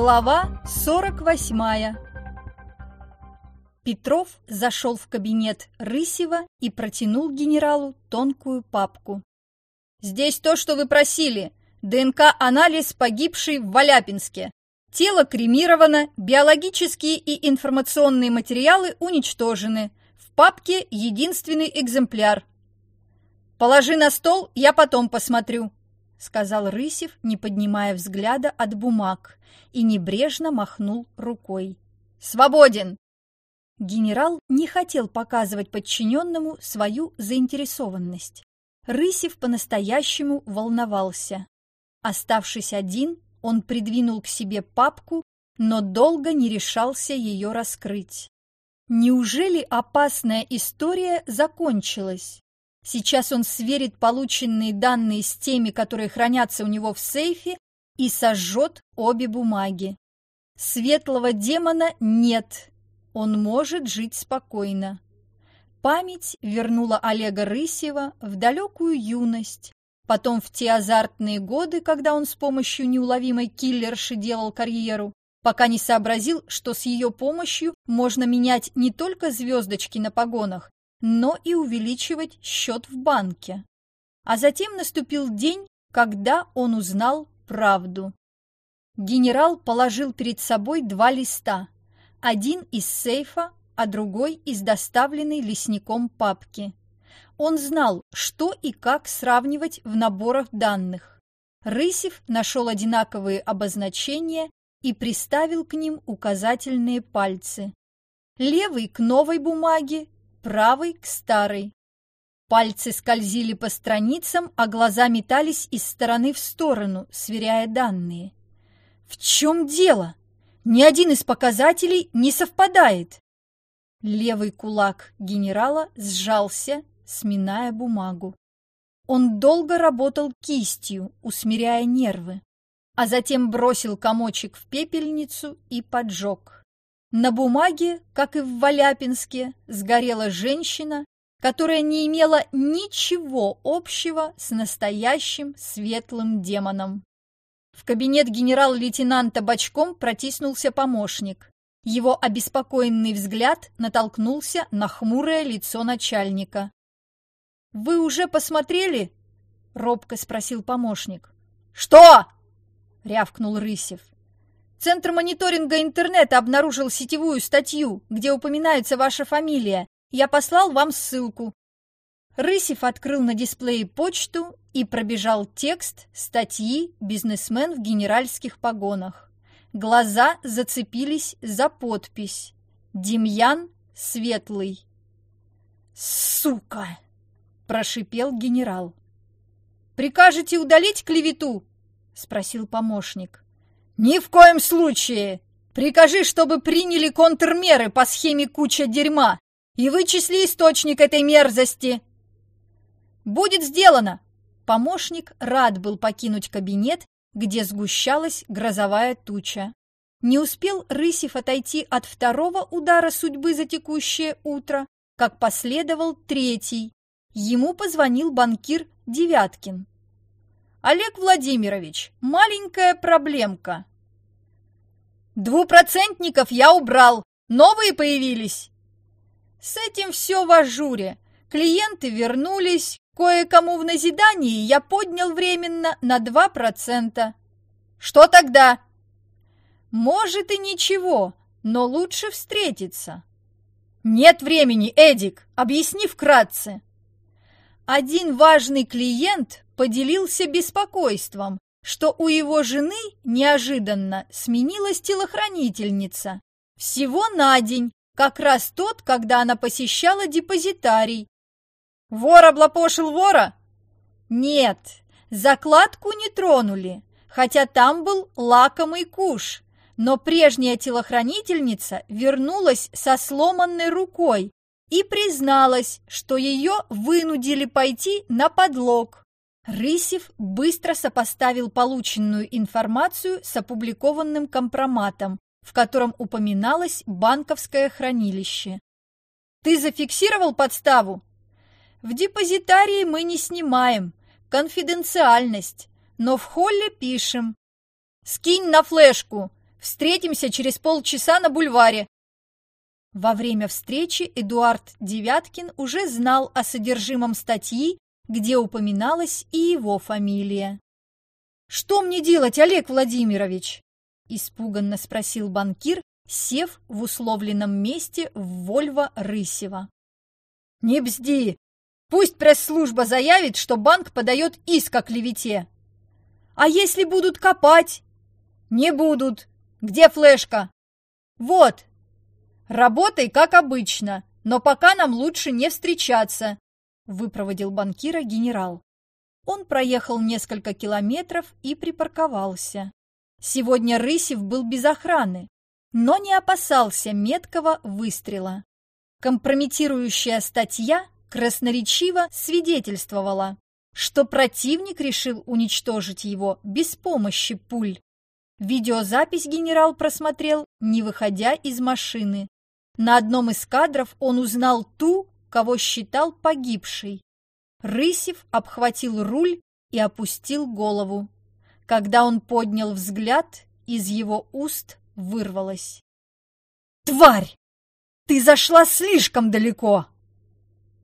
Глава 48 Петров зашел в кабинет Рысева и протянул генералу тонкую папку. «Здесь то, что вы просили. ДНК-анализ погибшей в Валяпинске. Тело кремировано, биологические и информационные материалы уничтожены. В папке единственный экземпляр. Положи на стол, я потом посмотрю», — сказал Рысев, не поднимая взгляда от бумаг, и небрежно махнул рукой. «Свободен!» Генерал не хотел показывать подчиненному свою заинтересованность. Рысев по-настоящему волновался. Оставшись один, он придвинул к себе папку, но долго не решался ее раскрыть. Неужели опасная история закончилась? Сейчас он сверит полученные данные с теми, которые хранятся у него в сейфе, и сожжет обе бумаги. Светлого демона нет, он может жить спокойно. Память вернула Олега Рысева в далекую юность, потом в те азартные годы, когда он с помощью неуловимой киллерши делал карьеру, пока не сообразил, что с ее помощью можно менять не только звездочки на погонах, но и увеличивать счет в банке. А затем наступил день, когда он узнал правду. Генерал положил перед собой два листа, один из сейфа, а другой из доставленной лесником папки. Он знал, что и как сравнивать в наборах данных. Рысев нашел одинаковые обозначения и приставил к ним указательные пальцы. Левый к новой бумаге, правый к старой. Пальцы скользили по страницам, а глаза метались из стороны в сторону, сверяя данные. В чем дело? Ни один из показателей не совпадает. Левый кулак генерала сжался, сминая бумагу. Он долго работал кистью, усмиряя нервы, а затем бросил комочек в пепельницу и поджег. На бумаге, как и в Валяпинске, сгорела женщина, которая не имела ничего общего с настоящим светлым демоном. В кабинет генерал-лейтенанта бочком протиснулся помощник. Его обеспокоенный взгляд натолкнулся на хмурое лицо начальника. «Вы уже посмотрели?» — робко спросил помощник. «Что?» — рявкнул Рысев. Центр мониторинга интернета обнаружил сетевую статью, где упоминается ваша фамилия. Я послал вам ссылку. Рысев открыл на дисплее почту и пробежал текст статьи «Бизнесмен в генеральских погонах». Глаза зацепились за подпись «Демьян Светлый». «Сука!» – прошипел генерал. «Прикажете удалить клевету?» – спросил помощник. «Ни в коем случае! Прикажи, чтобы приняли контрмеры по схеме куча дерьма и вычисли источник этой мерзости!» «Будет сделано!» Помощник рад был покинуть кабинет, где сгущалась грозовая туча. Не успел Рысев отойти от второго удара судьбы за текущее утро, как последовал третий. Ему позвонил банкир Девяткин. «Олег Владимирович, маленькая проблемка. Двупроцентников я убрал, новые появились. С этим все в ажуре. Клиенты вернулись, кое-кому в назидании я поднял временно на 2%. Что тогда? Может и ничего, но лучше встретиться. Нет времени, Эдик, объясни вкратце. Один важный клиент поделился беспокойством, что у его жены неожиданно сменилась телохранительница. Всего на день, как раз тот, когда она посещала депозитарий. Вор облапошил вора? Нет, закладку не тронули, хотя там был лакомый куш. Но прежняя телохранительница вернулась со сломанной рукой и призналась, что ее вынудили пойти на подлог. Рысев быстро сопоставил полученную информацию с опубликованным компроматом, в котором упоминалось банковское хранилище. «Ты зафиксировал подставу?» «В депозитарии мы не снимаем. Конфиденциальность. Но в холле пишем. Скинь на флешку. Встретимся через полчаса на бульваре. Во время встречи Эдуард Девяткин уже знал о содержимом статьи, где упоминалась и его фамилия. «Что мне делать, Олег Владимирович?» – испуганно спросил банкир, сев в условленном месте в Вольво Рысева. «Не бзди! Пусть пресс-служба заявит, что банк подает иск о клевете. А если будут копать? Не будут. Где флешка? Вот. Работай, как обычно, но пока нам лучше не встречаться, выпроводил банкира генерал. Он проехал несколько километров и припарковался. Сегодня Рысев был без охраны, но не опасался меткого выстрела. Компрометирующая статья красноречиво свидетельствовала, что противник решил уничтожить его без помощи пуль. Видеозапись генерал просмотрел, не выходя из машины. На одном из кадров он узнал ту, кого считал погибшей. Рысев обхватил руль и опустил голову. Когда он поднял взгляд, из его уст вырвалось. «Тварь! Ты зашла слишком далеко!»